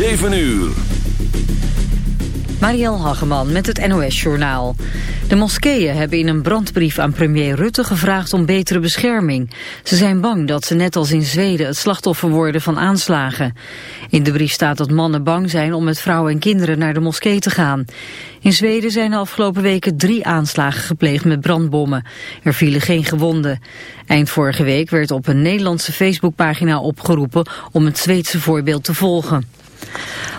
7 uur. Marielle Hageman met het NOS Journaal. De moskeeën hebben in een brandbrief aan premier Rutte gevraagd om betere bescherming. Ze zijn bang dat ze net als in Zweden het slachtoffer worden van aanslagen. In de brief staat dat mannen bang zijn om met vrouwen en kinderen naar de moskee te gaan. In Zweden zijn de afgelopen weken drie aanslagen gepleegd met brandbommen. Er vielen geen gewonden. Eind vorige week werd op een Nederlandse Facebookpagina opgeroepen om het Zweedse voorbeeld te volgen.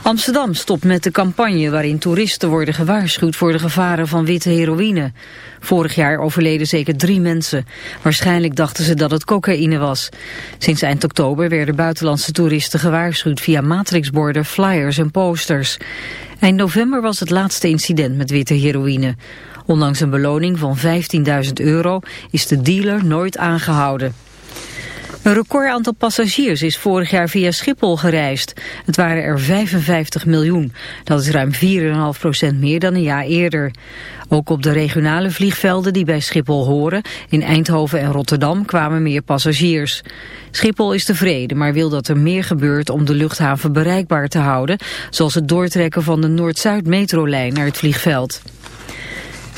Amsterdam stopt met de campagne waarin toeristen worden gewaarschuwd voor de gevaren van witte heroïne. Vorig jaar overleden zeker drie mensen. Waarschijnlijk dachten ze dat het cocaïne was. Sinds eind oktober werden buitenlandse toeristen gewaarschuwd via matrixborden, flyers en posters. Eind november was het laatste incident met witte heroïne. Ondanks een beloning van 15.000 euro is de dealer nooit aangehouden. Een record aantal passagiers is vorig jaar via Schiphol gereisd. Het waren er 55 miljoen. Dat is ruim 4,5% meer dan een jaar eerder. Ook op de regionale vliegvelden die bij Schiphol horen, in Eindhoven en Rotterdam, kwamen meer passagiers. Schiphol is tevreden, maar wil dat er meer gebeurt om de luchthaven bereikbaar te houden, zoals het doortrekken van de Noord-Zuid metrolijn naar het vliegveld.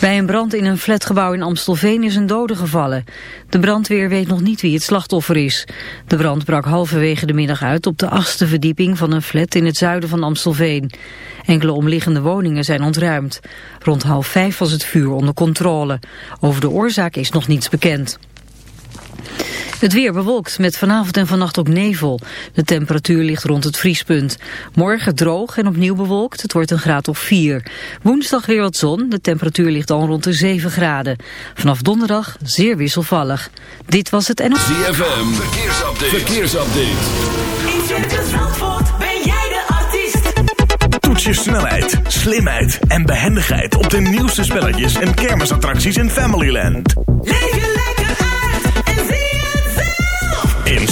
Bij een brand in een flatgebouw in Amstelveen is een dode gevallen. De brandweer weet nog niet wie het slachtoffer is. De brand brak halverwege de middag uit op de achtste verdieping van een flat in het zuiden van Amstelveen. Enkele omliggende woningen zijn ontruimd. Rond half vijf was het vuur onder controle. Over de oorzaak is nog niets bekend. Het weer bewolkt met vanavond en vannacht ook nevel. De temperatuur ligt rond het vriespunt. Morgen droog en opnieuw bewolkt. Het wordt een graad of 4. Woensdag weer wat zon. De temperatuur ligt dan rond de 7 graden. Vanaf donderdag zeer wisselvallig. Dit was het NOS. ZFM. Verkeersupdate. Verkeersupdate. In Circus Zandvoort ben jij de artiest. Toets je snelheid, slimheid en behendigheid op de nieuwste spelletjes en kermisattracties in Familyland.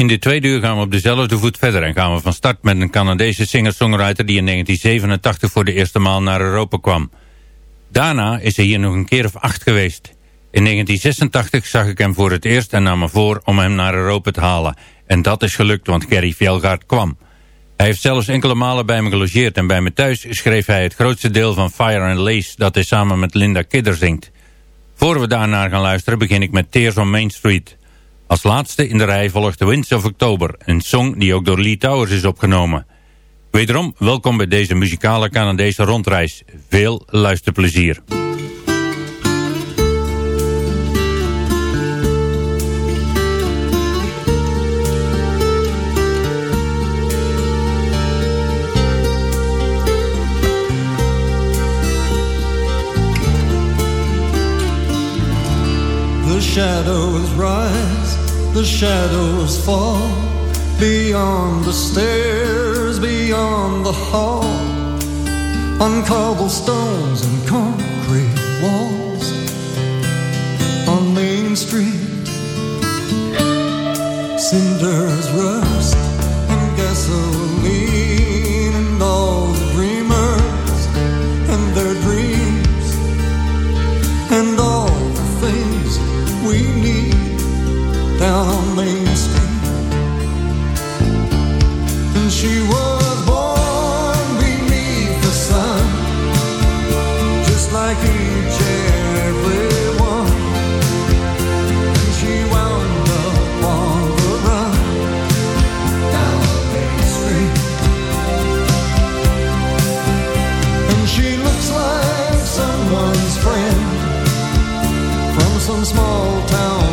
In de tweede uur gaan we op dezelfde voet verder en gaan we van start met een Canadese singer-songwriter die in 1987 voor de eerste maal naar Europa kwam. Daarna is hij hier nog een keer of acht geweest. In 1986 zag ik hem voor het eerst en nam me voor om hem naar Europa te halen. En dat is gelukt, want Gary Fjellgaard kwam. Hij heeft zelfs enkele malen bij me gelogeerd en bij me thuis schreef hij het grootste deel van Fire and Lace dat hij samen met Linda Kidder zingt. Voor we daarnaar gaan luisteren begin ik met Tears on Main Street. Als laatste in de rij volgt The Winds of October, een song die ook door Lee Towers is opgenomen. Wederom, welkom bij deze muzikale Canadese rondreis. Veel luisterplezier. Shadows rise, the shadows fall, beyond the stairs, beyond the hall, on cobblestones and concrete walls, on Main Street. Cinders rust some small town.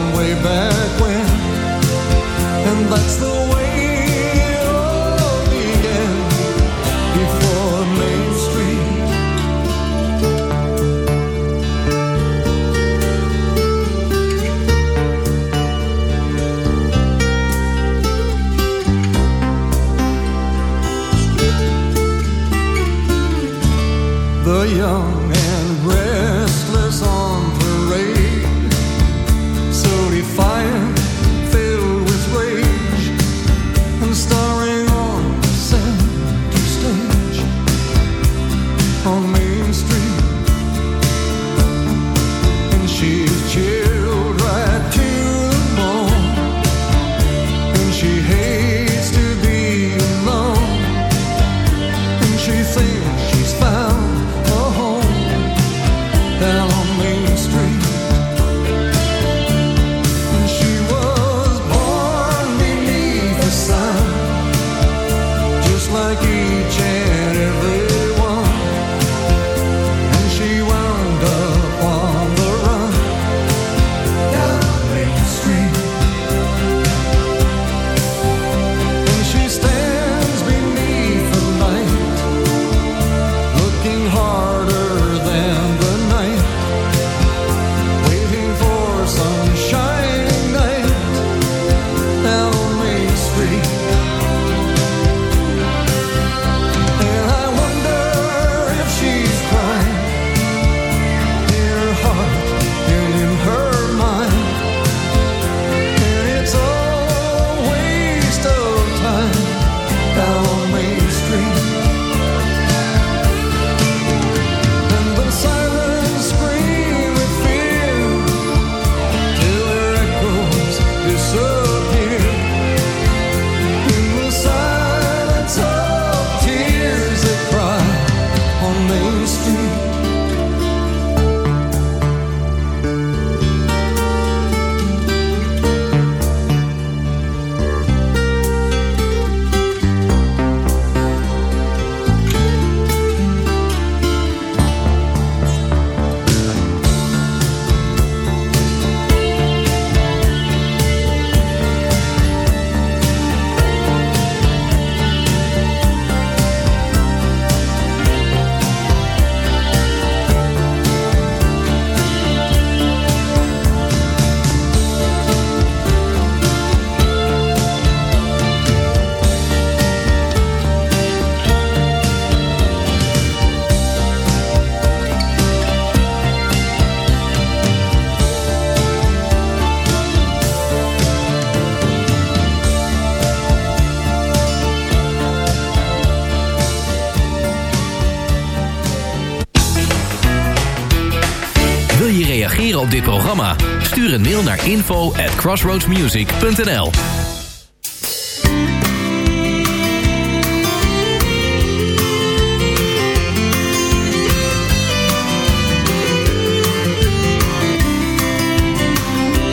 een mail naar info at crossroadsmusic.nl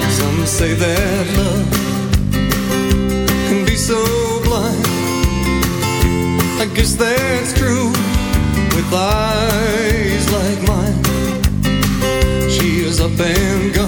Some say that love can be so blind. I guess that's true with eyes like mine. She is up and gone.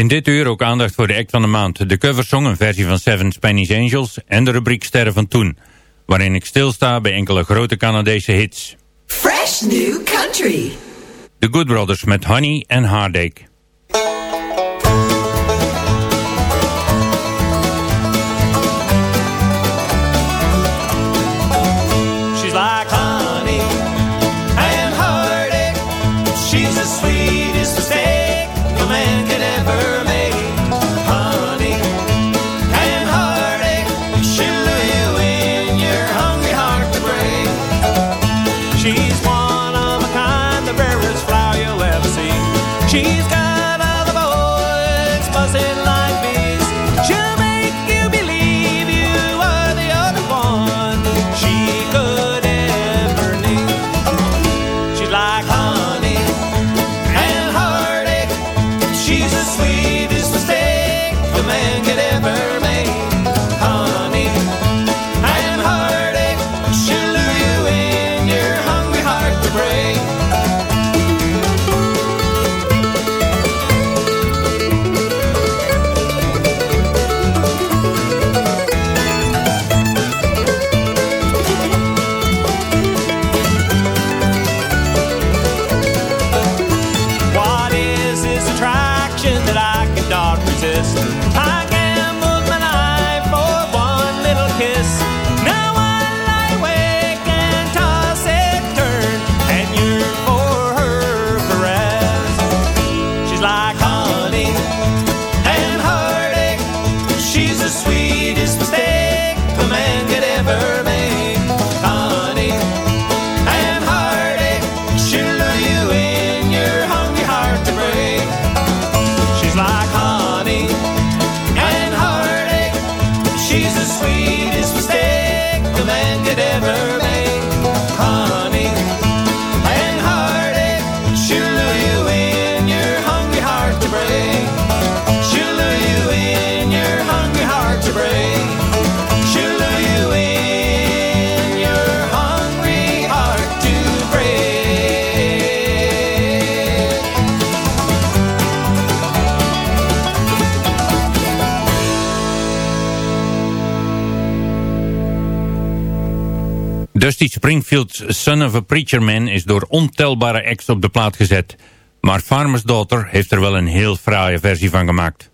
In dit uur ook aandacht voor de act van de maand. De coversong, een versie van Seven Spanish Angels en de rubriek Sterren van Toen. Waarin ik stilsta bij enkele grote Canadese hits. Fresh New Country. The Good Brothers met Honey en Heartache. Whitefield's Son of a Preacher Man is door ontelbare acts op de plaat gezet. Maar Farmer's Daughter heeft er wel een heel fraaie versie van gemaakt.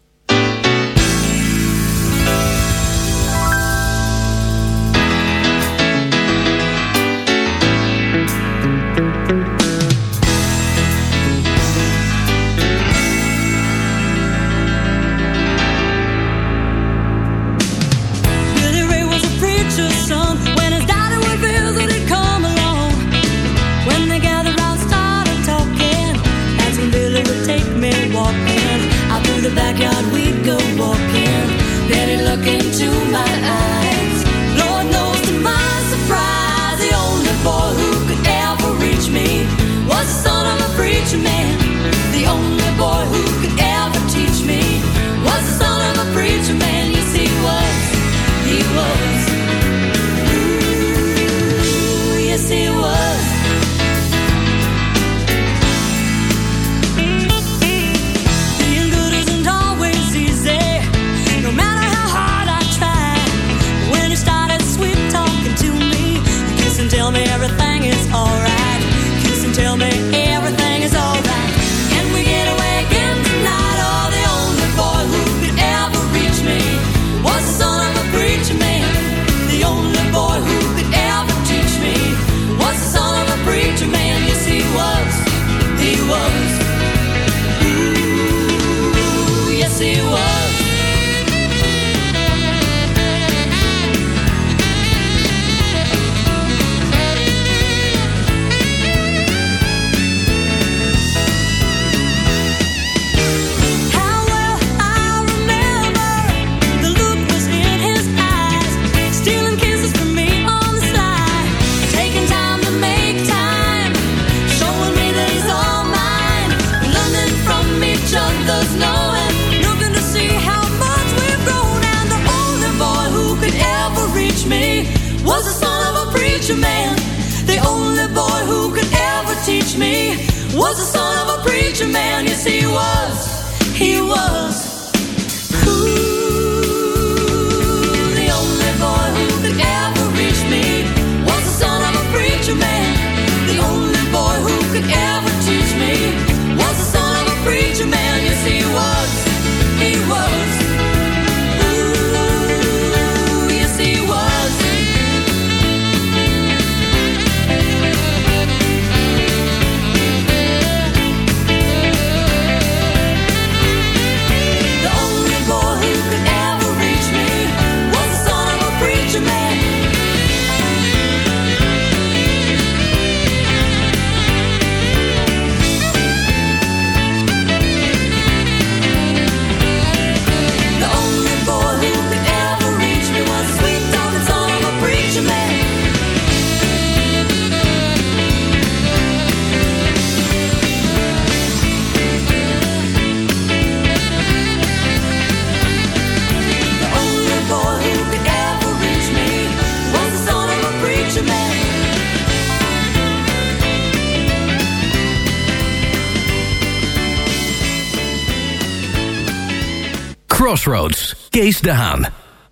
Crossroads, Kees de Haan.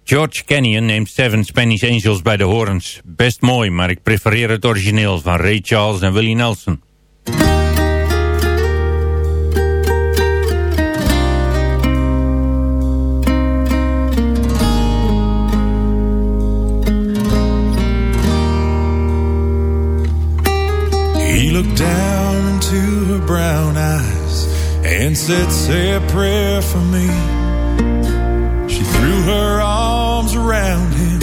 George Canyon neemt Seven Spanish Angels bij de horens. Best mooi, maar ik prefereer het origineel van Ray Charles en Willie Nelson. He looked down into her brown eyes and said, Say a prayer for me. Around him,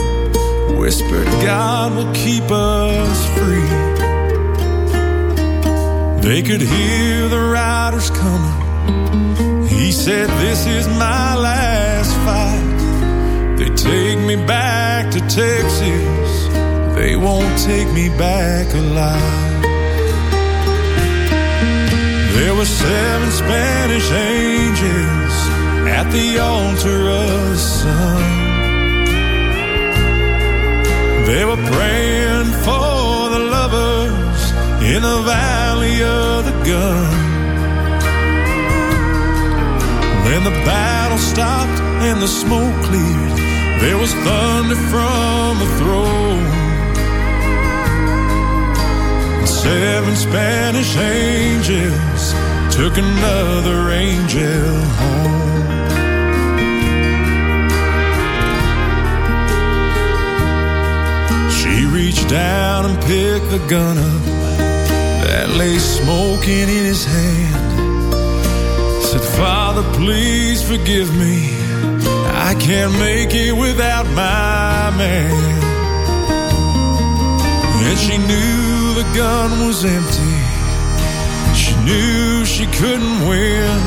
whispered, God will keep us free. They could hear the riders coming. He said, This is my last fight. They take me back to Texas. They won't take me back alive. There were seven Spanish angels at the altar of the sun. They were praying for the lovers in the valley of the gun. When the battle stopped and the smoke cleared, there was thunder from the throne. Seven Spanish angels took another angel home. She reached down and picked the gun up that lay smoking in his hand. Said, Father, please forgive me. I can't make it without my man. And she knew the gun was empty. She knew she couldn't win.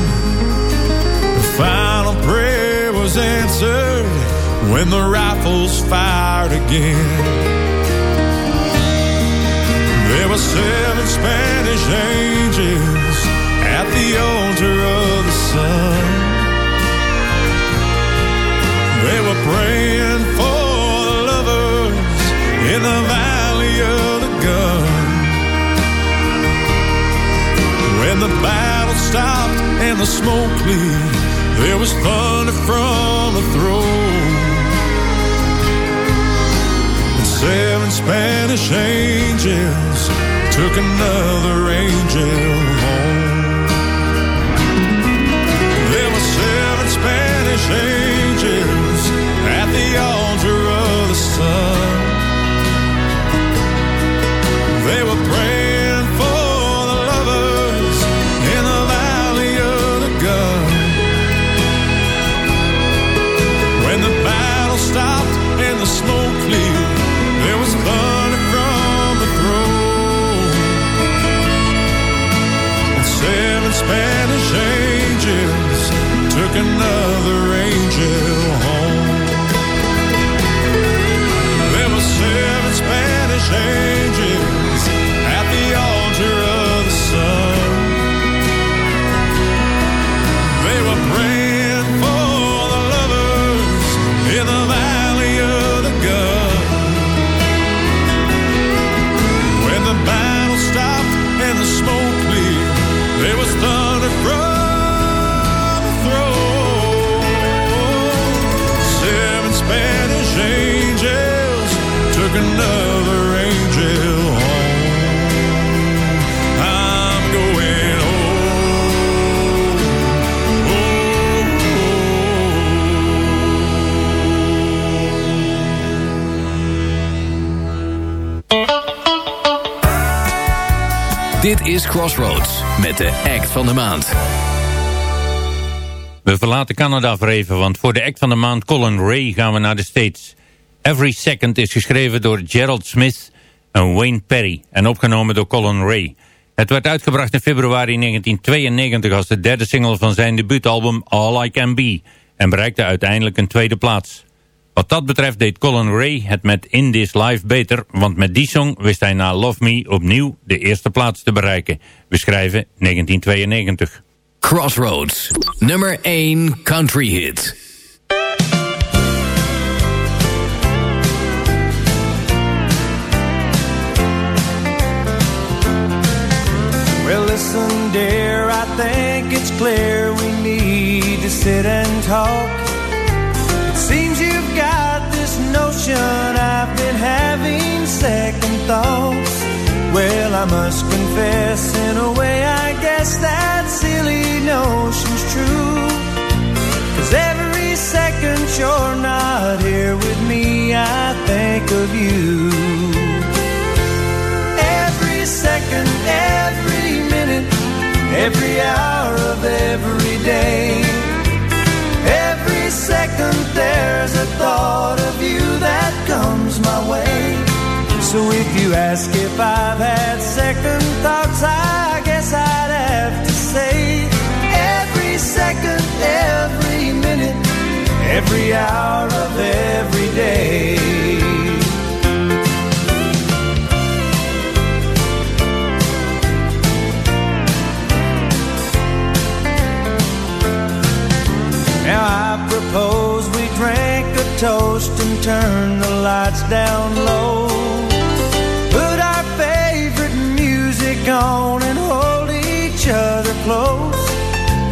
The final prayer was answered when the rifles fired again. Seven Spanish angels at the altar of the sun. They were praying for the lovers in the valley of the gun. When the battle stopped and the smoke cleared, there was thunder from the throne. Spanish angels took another angel Angels at the altar of the sun. They were praying for the lovers in the valley of the gun. When the battle stopped and the smoke cleared, there was thunder from the throne. Seven Spanish angels took another Dit is Crossroads met de act van de maand. We verlaten Canada voor even, want voor de act van de maand Colin Ray gaan we naar de States. Every Second is geschreven door Gerald Smith en Wayne Perry en opgenomen door Colin Ray. Het werd uitgebracht in februari 1992 als de derde single van zijn debuutalbum All I Can Be en bereikte uiteindelijk een tweede plaats. Wat dat betreft deed Colin Ray het met In This Life beter, want met die song wist hij na Love Me opnieuw de eerste plaats te bereiken. We schrijven 1992. Crossroads, nummer 1 country hit. Well, listen, dear, I think it's clear we need to sit and talk. I've been having second thoughts. Well, I must confess, in a way, I guess that silly notion's true. Cause every second you're not here with me, I think of you. Every second, every minute, every hour of every day. Every second, there's a thought of you that comes my way. So if you ask if I've had second thoughts, I guess I'd have to say every second, every minute, every hour of every day. Turn the lights down low. Put our favorite music on and hold each other close.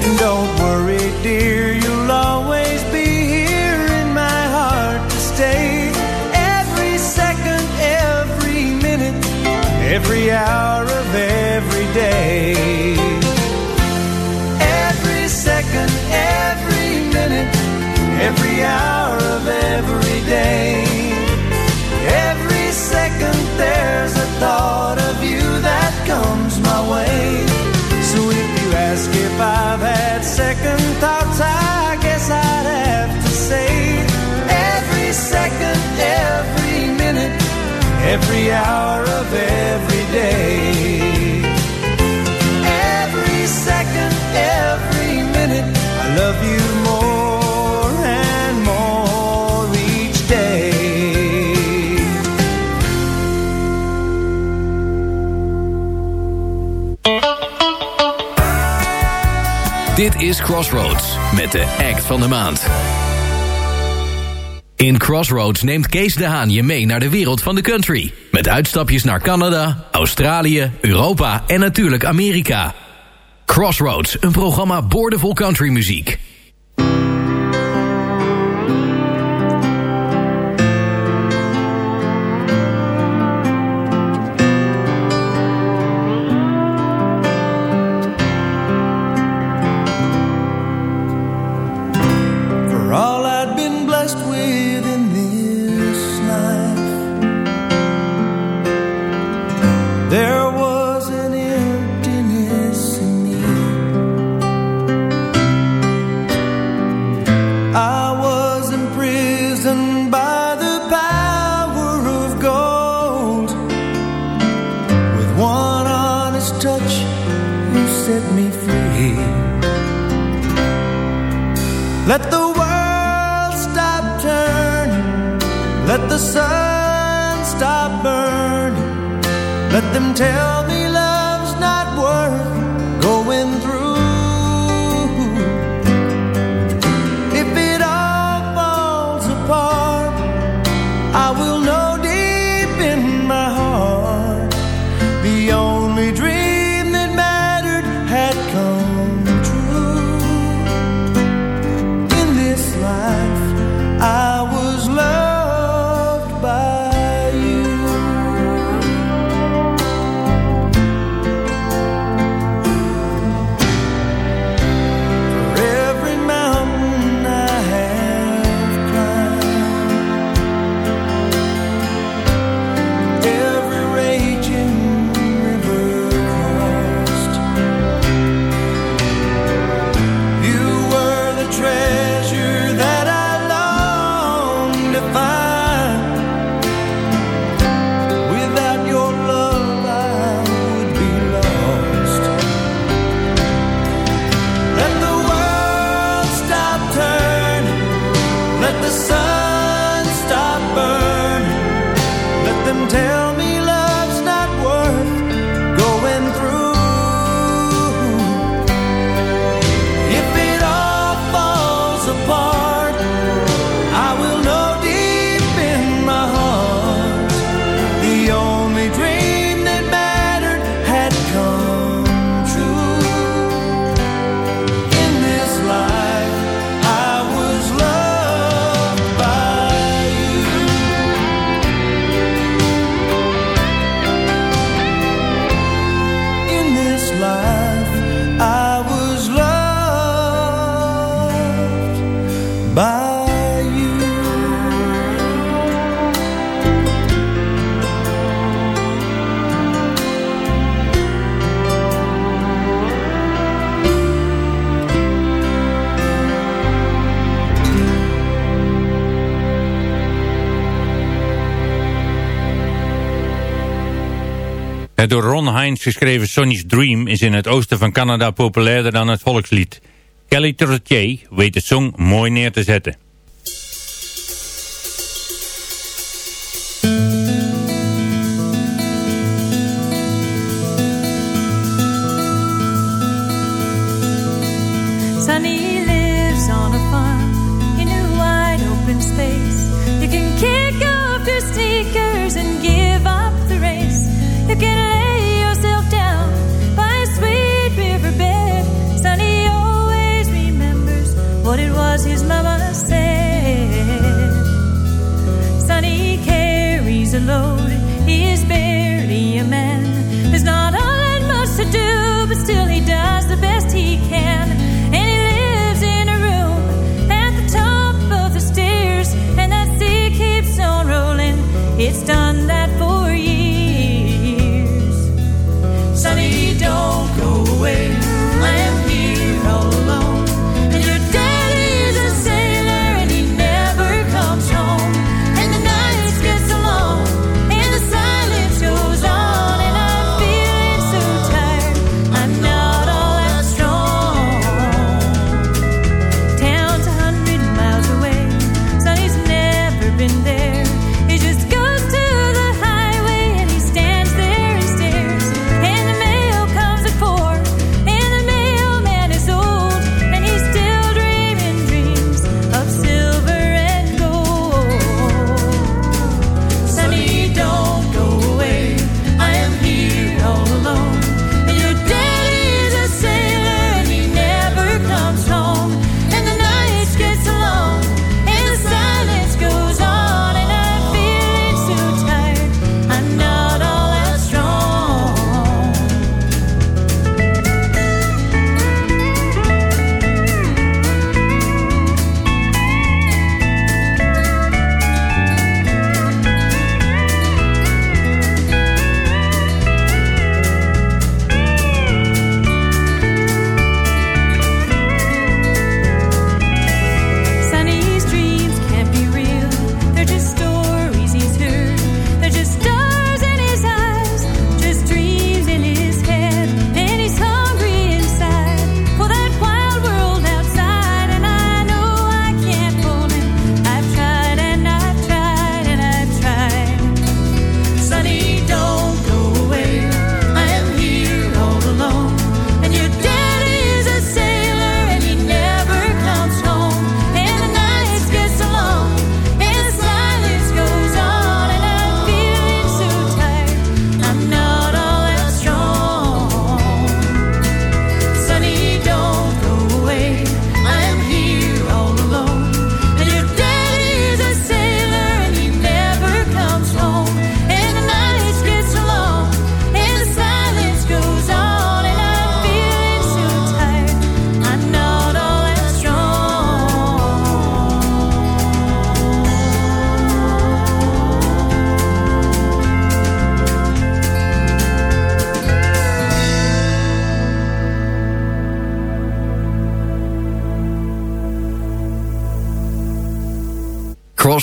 And don't worry, dear, you'll always be here in my heart to stay. Every second, every minute, every hour of every day. Every second, every minute, every hour hour of every day. Every second, every minute, I love you more and more each day. Dit is Crossroads met de act van de maand. In Crossroads neemt Kees de Haan je mee naar de wereld van de country. Met uitstapjes naar Canada, Australië, Europa en natuurlijk Amerika. Crossroads, een programma boordevol countrymuziek. Me free. Let the world stop turning. Let the sun stop burning. Let them tell me door Ron Hines geschreven Sonny's Dream is in het oosten van Canada populairder dan het volkslied. Kelly Trottier weet de song mooi neer te zetten.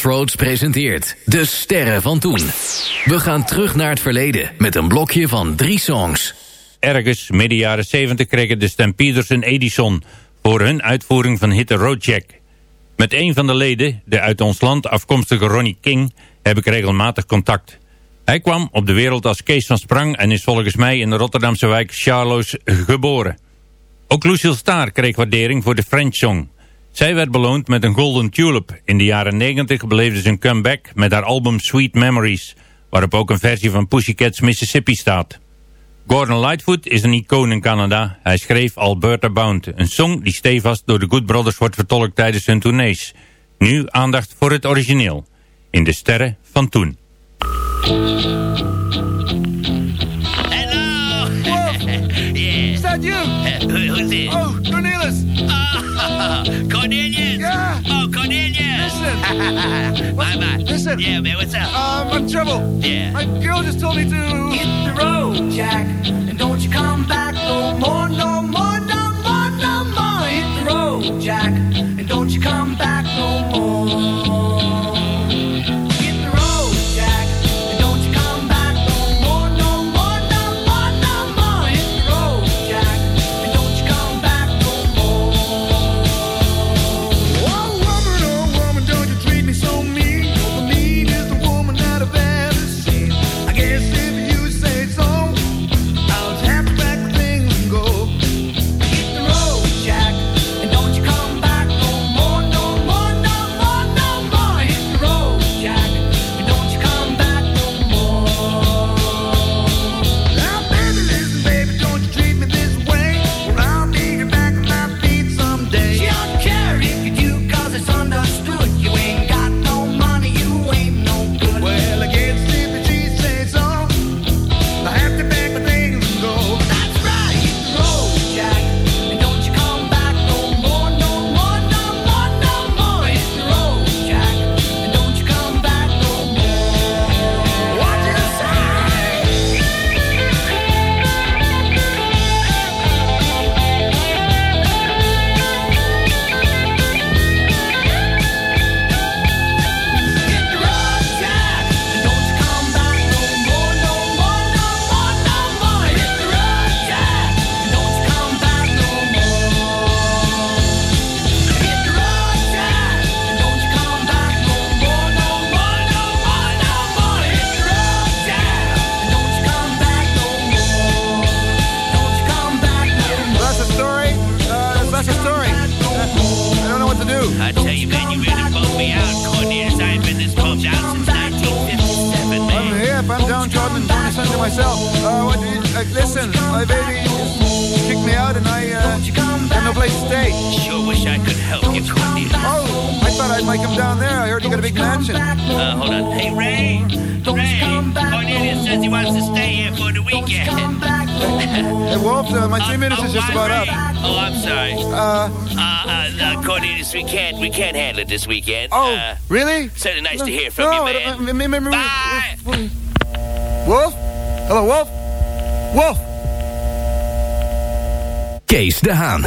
Crossroads presenteert De Sterren van Toen. We gaan terug naar het verleden met een blokje van drie songs. Ergens midden jaren 70 kregen de Stampeders een Edison... voor hun uitvoering van Hit the Road Jack. Met een van de leden, de uit ons land afkomstige Ronnie King... heb ik regelmatig contact. Hij kwam op de wereld als Kees van Sprang... en is volgens mij in de Rotterdamse wijk Charloes geboren. Ook Lucille Starr kreeg waardering voor de French Song... Zij werd beloond met een Golden Tulip. In de jaren 90 beleefde ze een comeback met haar album Sweet Memories, waarop ook een versie van Pussycats Mississippi staat. Gordon Lightfoot is een icoon in Canada. Hij schreef Alberta Bound, een song die stevast door de Good Brothers wordt vertolkt tijdens hun tournees. Nu aandacht voor het origineel. In de sterren van toen. Is that you? Who, who's it? Oh, Cornelius. Oh, Cornelius. Yeah. Oh, Cornelius. Listen. my, my. Listen. Yeah, man, what's up? Um, I'm in trouble. Yeah. My girl just told me to Hit the road, Jack, and don't you come back no more, no more, no more, no more. Hit the road, Jack, and don't you come back no more. Uh, hold on. Hey, Ray. Ray. Cornelius says he wants to stay here for the weekend. Hey, Wolf, uh, my three minutes is just about up. Oh, I'm sorry. Uh, Uh, uh, uh, Cornelius, we can't, we can't handle it this weekend. oh, Uh, really? certainly nice to hear from no, you, man. don't- uh, me- me- me- Bye. Wolf? Hello, Wolf? Wolf? Kees de Haan.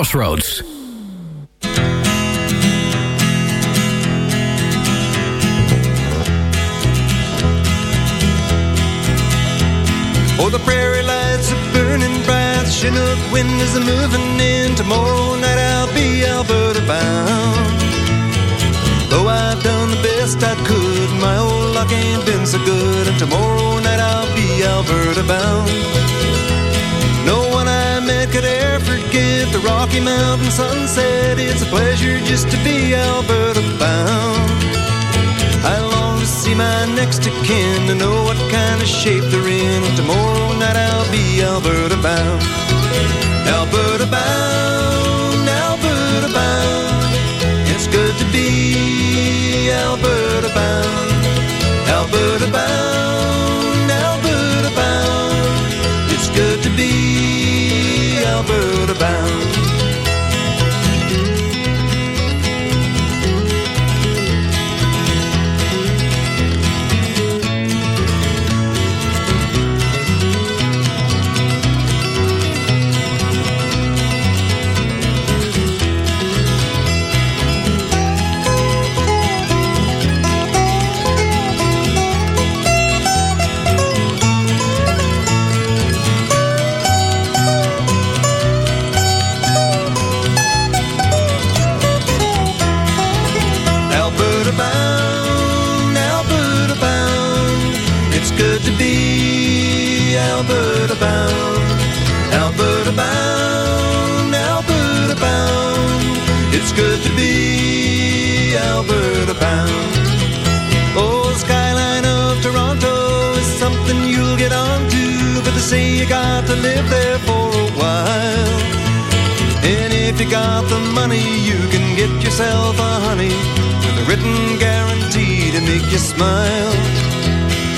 Crossroads. Oh, the prairie lights are burning bright. Chinook wind is a moving in. Tomorrow night I'll be Alberta bound. Though I've done the best I could, my old luck ain't been so good. And tomorrow night I'll be Alberta bound. Could ever forget the Rocky Mountain sunset. It's a pleasure just to be Alberta bound. I long to see my next of kin to know what kind of shape they're in. Tomorrow night I'll be Alberta bound. Alberta bound, Alberta bound. It's good to be Alberta bound. Alberta bound, be Alberta to live there for a while. And if you got the money, you can get yourself a honey with a written guarantee to make you smile.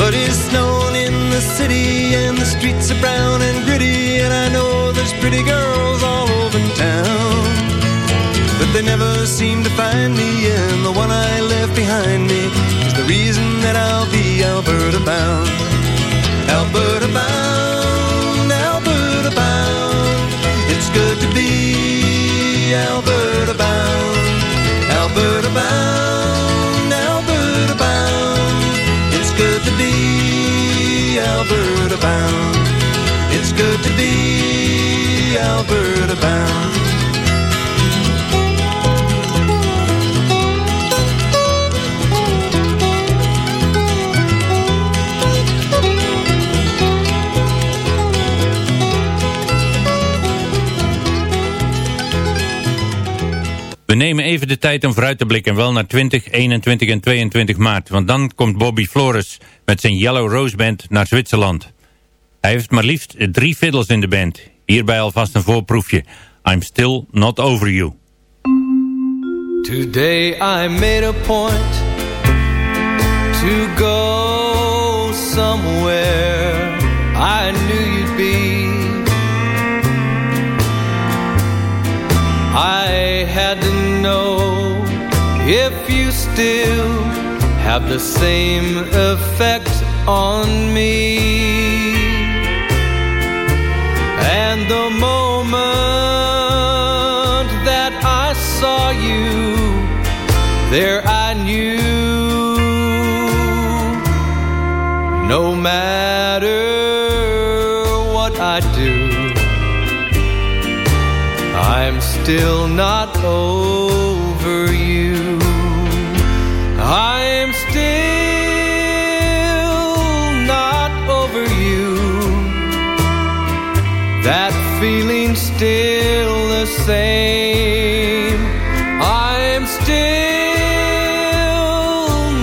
But it's snowing in the city and the streets are brown and gritty, and I know there's pretty girls all over town. But they never seem to find me, and the one I left behind me is the reason that I'll be Alberta bound. Alberta bound, We nemen even de tijd om vooruit te blikken, wel naar 20, 21 en 22 maart. Want dan komt Bobby Flores met zijn Yellow Rose Band naar Zwitserland. Hij heeft maar liefst drie fiddles in de band. Hierbij alvast een voorproefje. I'm Still Not Over You. Today I made a point to go somewhere I knew you'd be. I had to know if you still have the same effect on me. And the moment that I saw you, there I knew no matter what I do, I'm still not over still the same. I'm still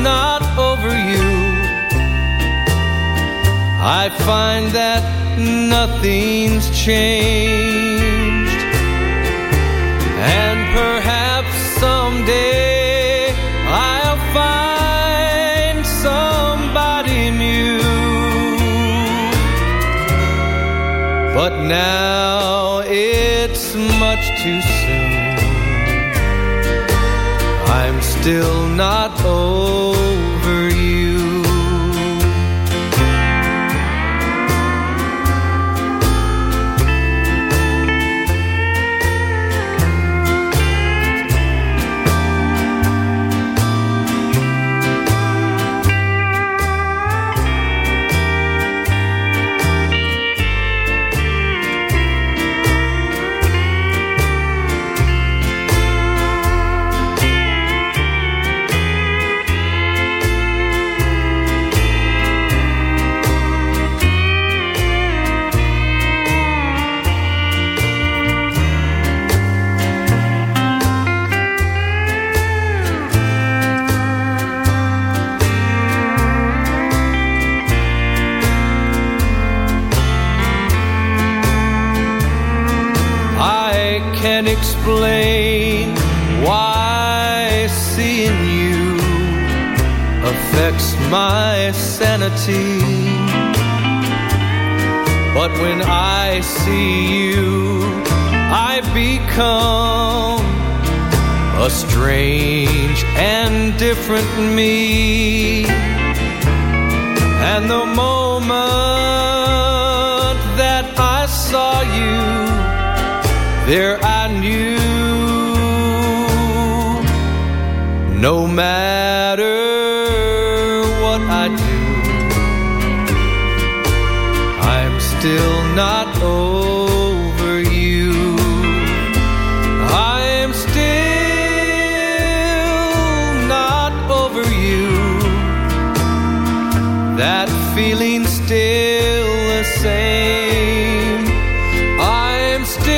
not over you. I find that nothing's changed. And perhaps someday I'll find somebody new. But now still not my sanity. But when I see you, I become a strange and different me. And the moment that I saw you, there I knew no matter not over you. I am still not over you. That feeling still the same. I am still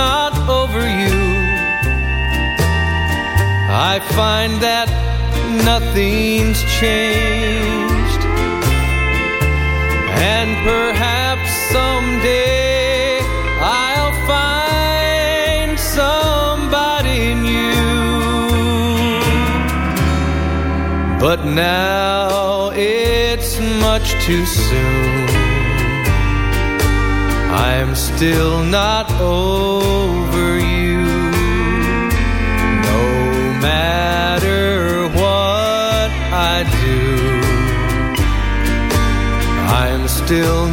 not over you. I find that nothing's changed now it's much too soon. I'm still not over you. No matter what I do, I'm still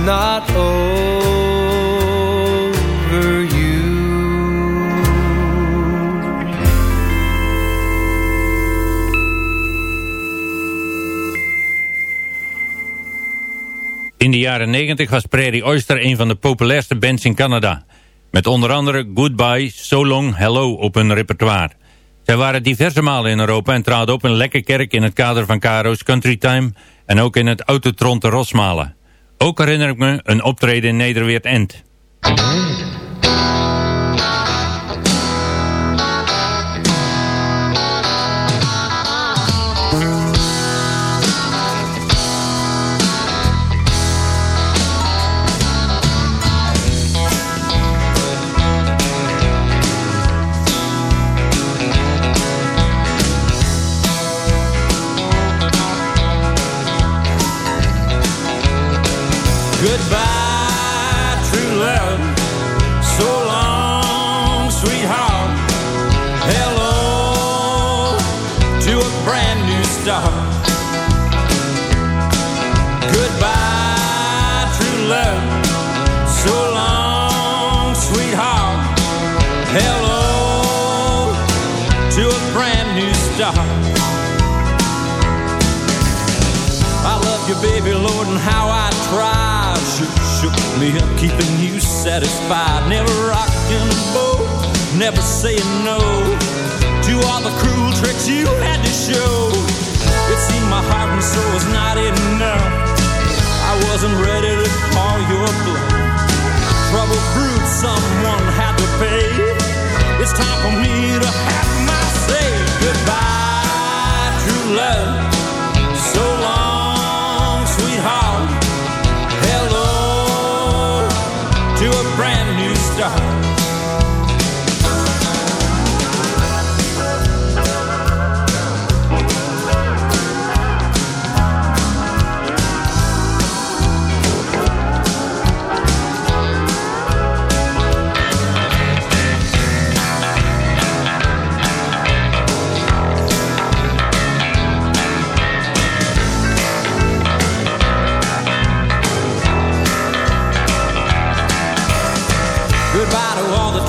jaren 90 was Prairie Oyster een van de populairste bands in Canada. Met onder andere Goodbye, So Long, Hello op hun repertoire. Zij waren diverse malen in Europa en traden op in Lekkerkerk in het kader van KRO's Country Time en ook in het Autotron te Rosmalen. Ook herinner ik me een optreden in Nederweert End.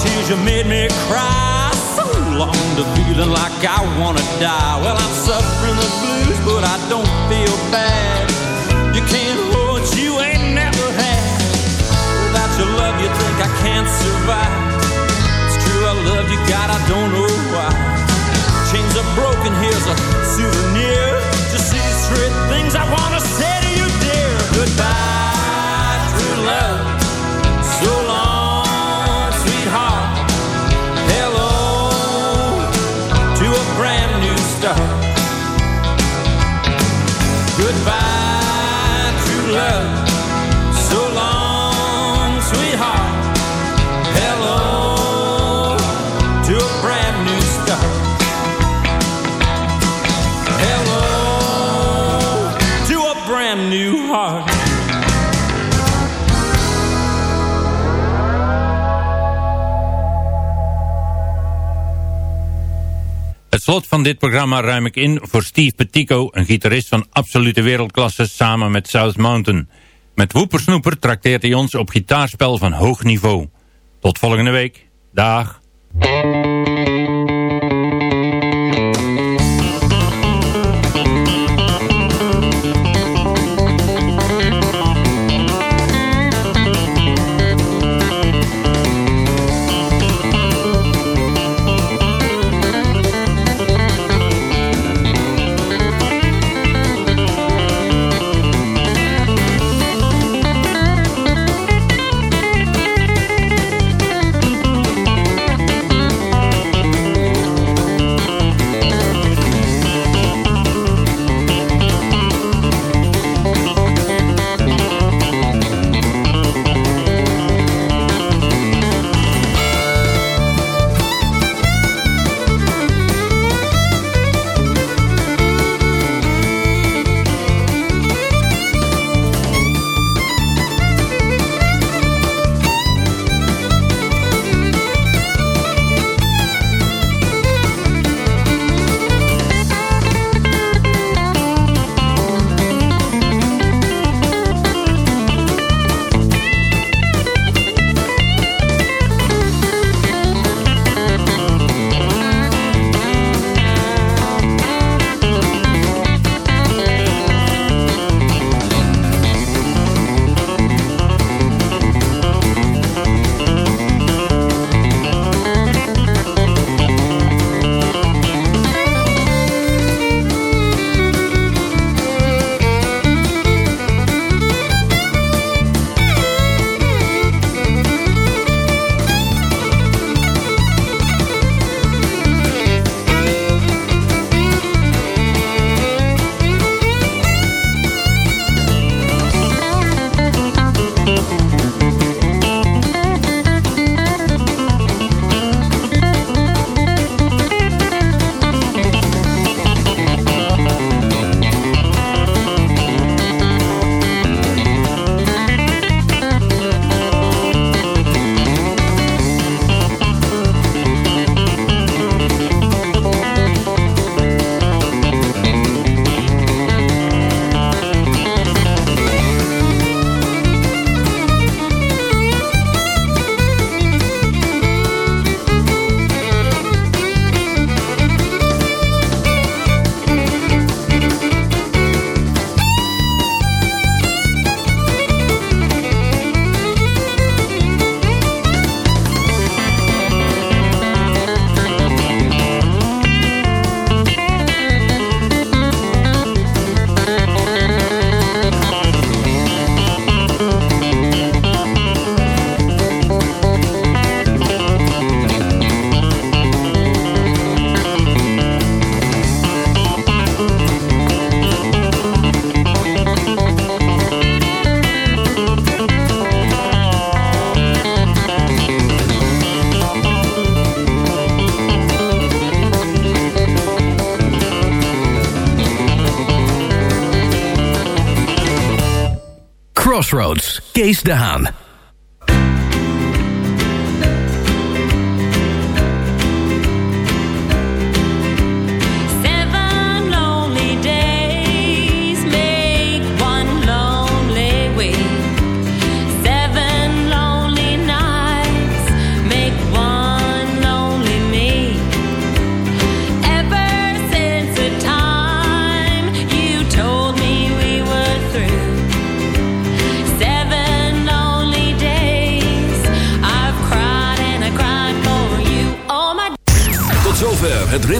Tears you made me cry. So long to feeling like I wanna die. Well, I'm suffering the blues, but I don't feel bad. You can't hold what you ain't never had. Without your love, you think I can't survive. It's true, I love you, God, I don't know why. Chains are broken, here's a slot van dit programma ruim ik in voor Steve Petico, een gitarist van absolute wereldklasse, samen met South Mountain. Met Woepersnoeper trakteert hij ons op gitaarspel van hoog niveau. Tot volgende week. Dag. Crossroads, de Haan.